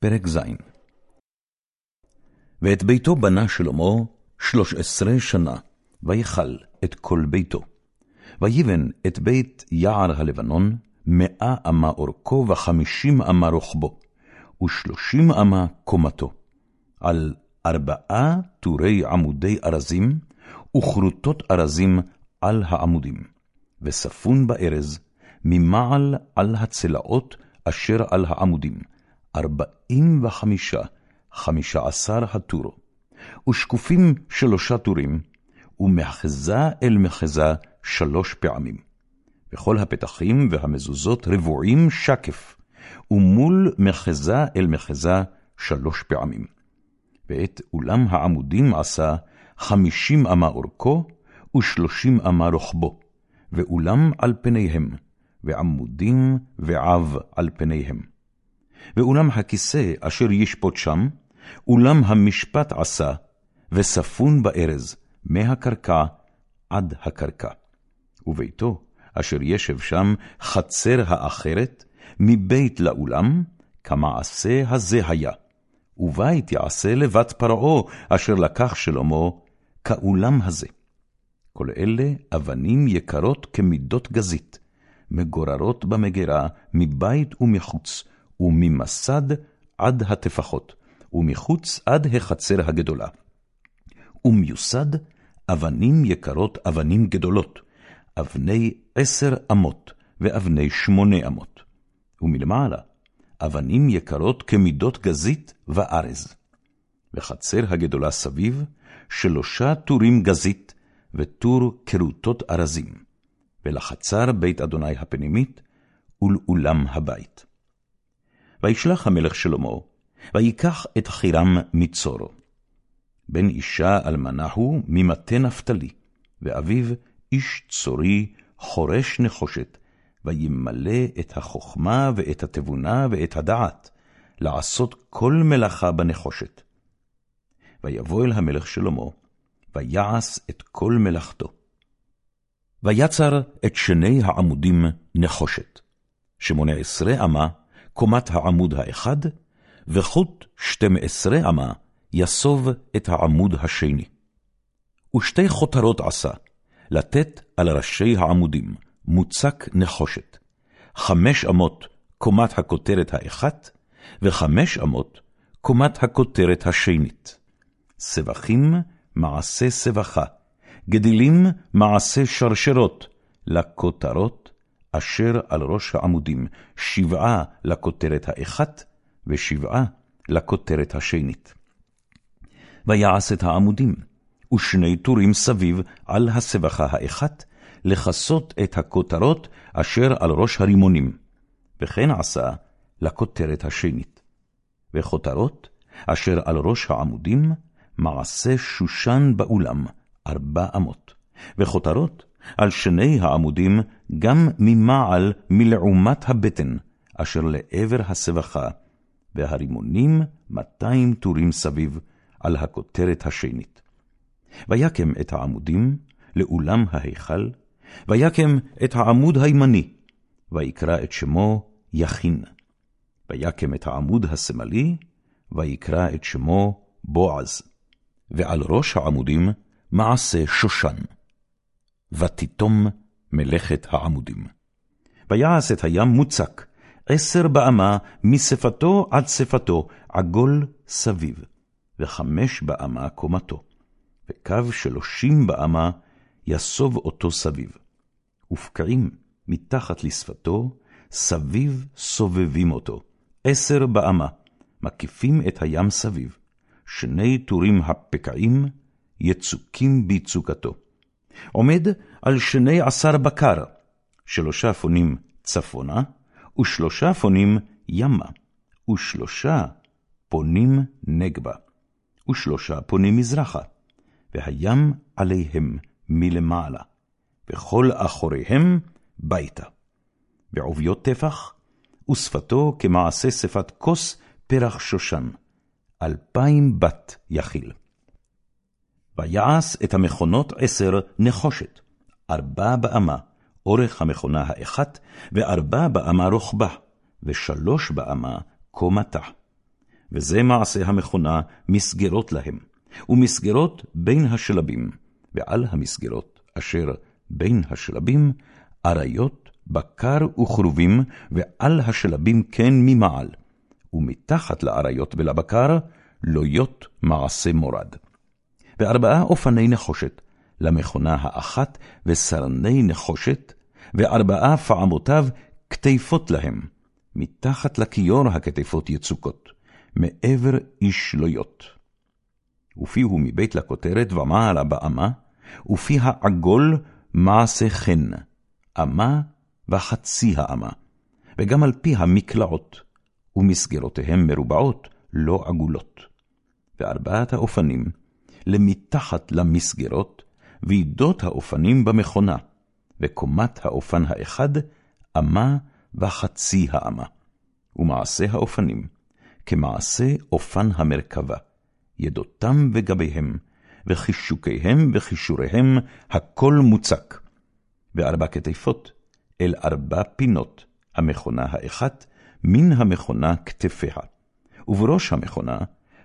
פרק ז. ואת ביתו בנה שלמה שלוש עשרה שנה, ויכל את כל ביתו. ויבן את בית יער הלבנון, מאה אמה אורכו וחמישים אמה רוחבו, ושלושים אמה קומתו, על ארבעה טורי עמודי ארזים, וכרותות ארזים על העמודים, וספון בארז, ממעל על הצלעות אשר על העמודים, ארבעים וחמישה, חמישה עשר הטורו, ושקופים שלושה טורים, ומחזה אל מחזה שלוש פעמים. וכל הפתחים והמזוזות רבועים שקף, ומול מחזה אל מחזה שלוש פעמים. ואת אולם העמודים עשה חמישים אמה אורכו, ושלושים אמה רוחבו, ואולם על פניהם, ועמודים ועב על פניהם. ואולם הכיסא אשר ישפוט שם, אולם המשפט עשה, וספון בארז, מהקרקע עד הקרקע. וביתו, אשר ישב שם, חצר האחרת, מבית לאולם, כמעשה הזה היה. ובית יעשה לבת פרעה, אשר לקח שלמה, כאולם הזה. כל אלה אבנים יקרות כמידות גזית, מגוררות במגירה, מבית ומחוץ, וממסד עד הטפחות, ומחוץ עד החצר הגדולה. ומיוסד אבנים יקרות אבנים גדולות, אבני עשר אמות, ואבני שמונה אמות. ומלמעלה, אבנים יקרות כמידות גזית וארז. וחצר הגדולה סביב, שלושה טורים גזית, וטור כרותות ארזים. ולחצר בית אדוני הפנימית, ולאולם הבית. וישלח המלך שלמה, ויקח את חירם מצורו. בן אישה אלמנה הוא ממטה נפתלי, ואביו איש צורי, חורש נחושת, וימלא את החכמה ואת התבונה ואת הדעת, לעשות כל מלאכה בנחושת. ויבוא אל המלך שלמה, ויעש את כל מלאכתו. ויצר את שני העמודים נחושת, שמונה עשרה אמה, קומת העמוד האחד, וחוט שתים עשרה אמה, יסוב את העמוד השני. ושתי חותרות עשה, לתת על ראשי העמודים, מוצק נחושת. חמש אמות קומת הכותרת האחת, וחמש אמות קומת הכותרת השנית. סבכים מעשה סבכה, גדילים מעשה שרשרות, לכותרות אשר על ראש העמודים, שבעה לכותרת האחת, ושבעה לכותרת השנית. ויעש את העמודים, ושני טורים סביב על הסבכה האחת, לכסות את הכותרות אשר על ראש הרימונים, וכן עשה לכותרת השנית. וכותרות אשר על ראש העמודים, מעשה שושן באולם, ארבע אמות, וכותרות על שני העמודים גם ממעל מלעומת הבטן, אשר לעבר הסבכה, והרימונים מאתיים טורים סביב, על הכותרת השנית. ויקם את העמודים לאולם ההיכל, ויקם את העמוד הימני, ויקרא את שמו יכין. ויקם את העמוד השמאלי, ויקרא את שמו בועז. ועל ראש העמודים מעשה שושן. ותיתום מלאכת העמודים. ויעש את הים מוצק, עשר באמה משפתו עד שפתו, עגול סביב. וחמש באמה קומתו, וקו שלושים באמה יסוב אותו סביב. ופקעים מתחת לשפתו, סביב סובבים אותו, עשר באמה, מקיפים את הים סביב, שני טורים הפקעים, יצוקים ביצוקתו. עומד על שני עשר בקר, שלושה פונים צפונה, ושלושה פונים ימה, ושלושה פונים נגבה. ושלושה פונים מזרחה, והים עליהם מלמעלה, וכל אחוריהם ביתה. ועוביות טפח, ושפתו כמעשה שפת כוס פרח שושן, אלפיים בת יכיל. ויעש את המכונות עשר נחושת, ארבע באמה, אורך המכונה האחת, וארבע באמה רוחבה, ושלוש באמה קומתה. וזה מעשה המכונה מסגרות להם, ומסגרות בין השלבים, ועל המסגרות אשר בין השלבים, אריות, בקר וכרובים, ועל השלבים כן ממעל, ומתחת לאריות ולבקר, לויות מעשה מורד. וארבעה אופני נחושת, למכונה האחת וסרני נחושת, וארבעה פעמותיו כתפות להם, מתחת לכיור הכתפות יצוקות, מעבר איש לויות. ופיהו מבית לכותרת ומעלה באמה, ופי העגול מעשה חן, אמה וחצי האמה, וגם על פי המקלעות, ומסגרותיהם מרובעות, לא עגולות. וארבעת האופנים, למתחת למסגרות, ועידות האופנים במכונה, וקומת האופן האחד, אמה וחצי האמה. ומעשה האופנים, כמעשה אופן המרכבה, ידותם וגביהם, וחישוקיהם וחישוריהם, הכל מוצק. וארבע כתפות, אל ארבע פינות, המכונה האחת, מן המכונה כתפיה. ובראש המכונה,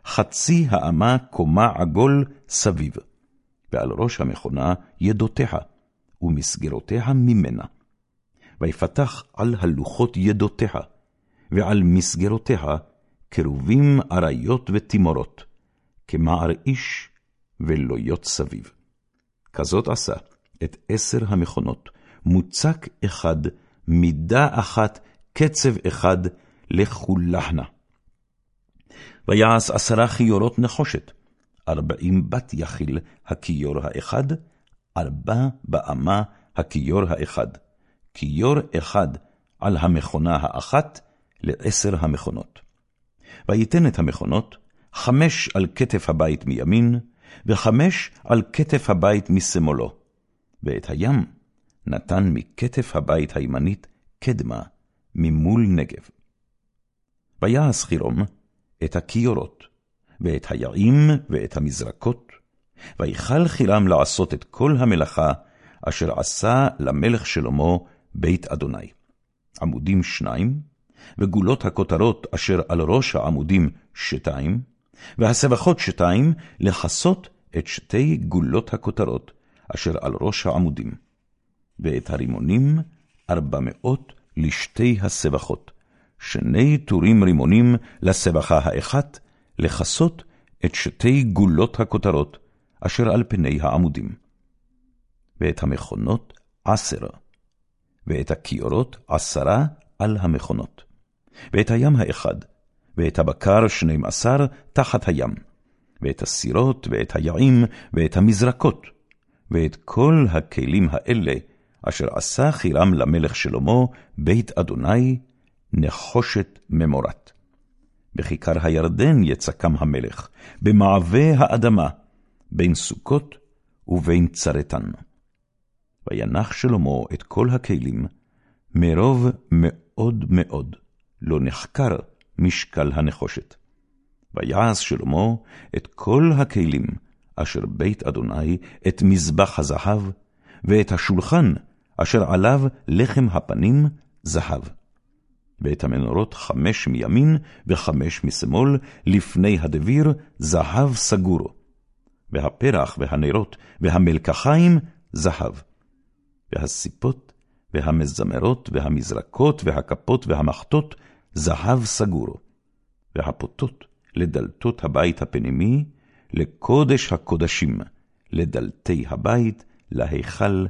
חצי האמה קומה עגול סביב, ועל ראש המכונה ידותיה, ומסגרותיה ממנה. ויפתח על הלוחות ידותיה, ועל מסגרותיה קרובים אריות ותימורות, כמער איש ולויות סביב. כזאת עשה את עשר המכונות, מוצק אחד, מידה אחת, קצב אחד, לכולהנה. ויעש עשרה כיורות נחושת, ארבעים בת יחיל הכיור האחד, ארבע באמה הכיור האחד, כיור אחד על המכונה האחת לעשר המכונות. ויתן את המכונות, חמש על כתף הבית מימין, וחמש על כתף הבית משמאלו, ואת הים נתן מכתף הבית הימנית קדמה, ממול נגב. ויעש חירום את הכיורות, ואת היעים ואת המזרקות, ויכל חירם לעשות את כל המלאכה אשר עשה למלך שלמה בית אדוני. עמודים שניים, וגולות הכותרות אשר על ראש העמודים שתיים, והסבכות שתיים לכסות את שתי גולות הכותרות אשר על ראש העמודים, ואת הרימונים ארבע מאות לשתי הסבכות, שני טורים רימונים לסבכה האחת, לכסות את שתי גולות הכותרות אשר על פני העמודים. ואת המכונות עשר, ואת הכיורות עשרה על המכונות, ואת הים האחד, ואת הבקר שנים עשר תחת הים, ואת הסירות, ואת היעים, ואת המזרקות, ואת כל הכלים האלה, אשר עשה חירם למלך שלמה, בית אדוני, נחושת ממורת. בכיכר הירדן יצקם המלך, במעבה האדמה, בין סוכות ובין צרתן. וינח שלמה את כל הכלים, מרוב מאוד מאוד, לא נחקר משקל הנחושת. ויעש שלמה את כל הכלים אשר בית אדוני, את מזבח הזהב, ואת השולחן אשר עליו לחם הפנים זהב. ואת המנורות חמש מימין וחמש משמאל, לפני הדביר זהב סגור. והפרח והנרות והמלקחיים זהב. והסיפות והמזמרות והמזרקות והכפות והמחטות זהב סגור. והפוטות לדלתות הבית הפנימי, לקודש הקודשים, לדלתי הבית, להיכל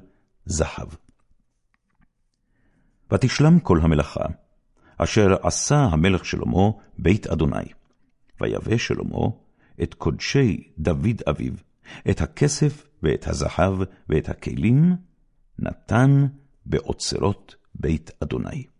זהב. ותשלם כל המלאכה, אשר עשה המלך שלמה בית אדוני. ויבא שלמה את קודשי דוד אביו, את הכסף ואת הזהב ואת הכלים, נתן באוצרות בית אדוני.